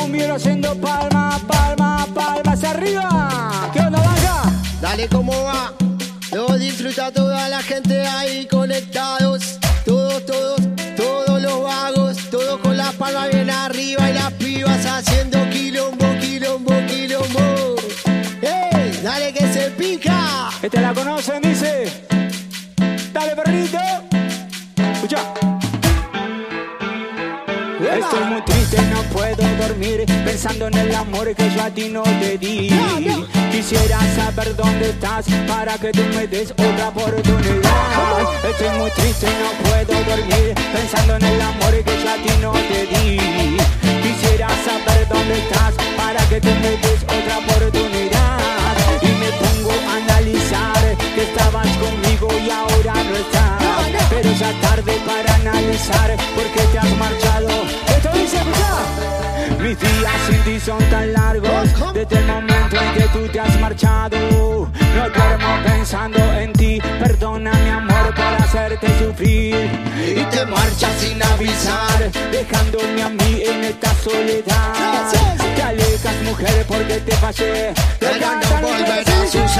cumbiero haciendo palma, palma, palmas arriba. ¿Qué onda, vaya? Dale cómo va. Lo disfruta toda la gente ahí conectados. Todos, todos, todos los vagos. Todos con la palma bien arriba y las pibas haciendo quilombo, quilombo, quilombo. ¡Ey! Dale que se pica. Este la conocen, dice. Dale, perrito. Escucha. Estoy muy triste, no puedo dormir pensando en el amor que yo a ti no te di. Quisiera saber dónde estás para que tú me des otra oportunidad. Estoy muy triste, no puedo dormir pensando en el amor que yo a ti no te di. Quisiera saber dónde estás para que tú me des otra oportunidad. Y me pongo a analizar que estabas conmigo y ahora no estás. Pero ya tarde para analizar por qué te has marchado. Esto dice, escucha. Mis días sin ti son tan largos Desde el momento en que tú te has marchado No duermo pensando en ti Perdona mi amor por hacerte sufrir Y te marchas sin avisar Dejándome a mí en esta soledad Te alejas mujer porque te fallé Pero no volverá a suceder.